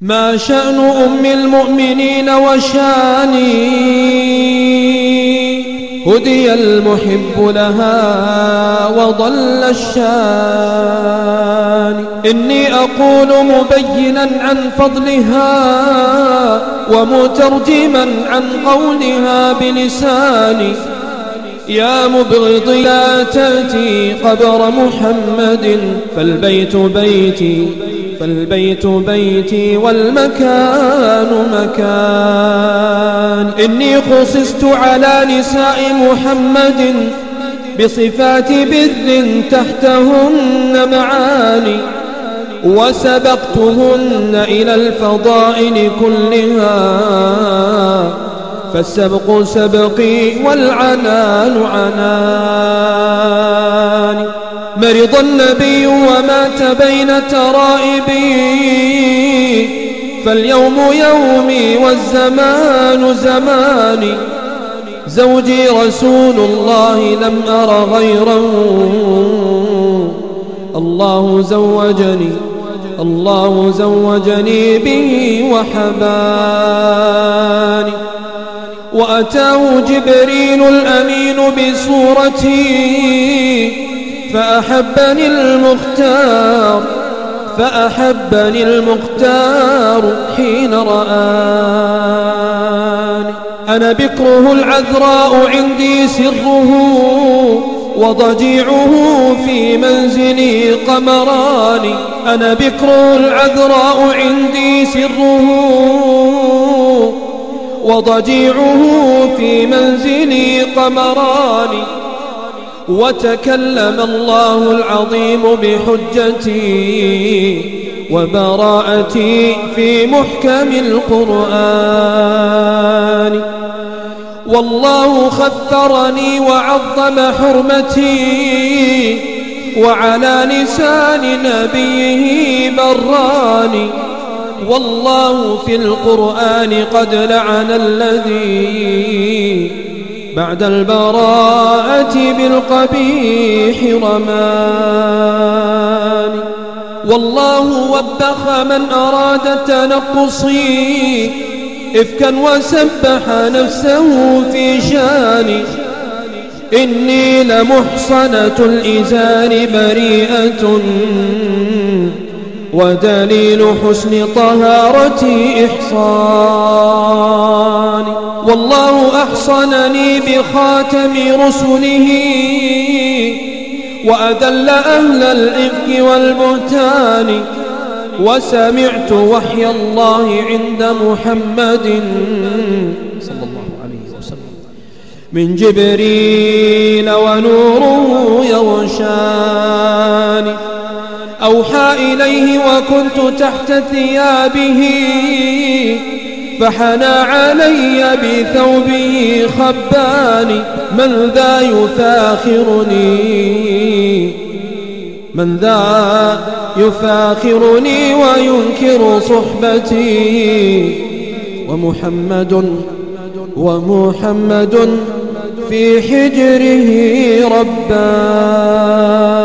ما شأن أم المؤمنين وشأني. هدي المحب لها وضل الشأن. إني أقول مبينا عن فضلها ومترجما عن قولها بلساني. يا مبغضي لا تأتي قبر محمد فالبيت بيتي. فالبيت بيتي والمكان مكان. إني خصصت على نساء محمد بصفات بذ تحتهن معاني وسبقتهن إلى الفضائل كلها. فالسبق سبقي والعنان عنان مرض النبي ومات بين ترائبي. فاليوم يومي والزمان زماني. زوجي رسول الله لم أر غيره. الله زوجني الله زوجني به وحباني. وأتاه جبريل الأمين بصورتي. فأحبني المختار فأحبني المختار حين رآني. أنا بكره العذراء عندي سره وضجيعه في منزلي قمران أنا بكره العذراء عندي سره وضجيعه في منزلي قمران وتكلم الله العظيم بحجتي وبراءتي في محكم القرآن. والله خثرني وعظم حرمتي وعلى لسان نبيه براني. والله في القرآن قد لعن الذي بعد البراءة بالقبيح رمان والله وبخ من أراد تنقصي إفكا وسبح نفسه في شاني. إني لمحصنة الإزار بريئة ودليل حسن طهارتي إحصاني والله أحصنني بخاتم رسله وأذل أهل الإفك والبهتان وسمعت وحي الله عند محمد صلى الله عليه وسلم. من جبريل ونوره يغشاني أوحى إليه وكنت تحت ثيابه فحنى علي بثوبه خباني من ذا يفاخرني؟ من ذا يفاخرني وينكر صحبتي؟ ومحمد ومحمد في حجره ربان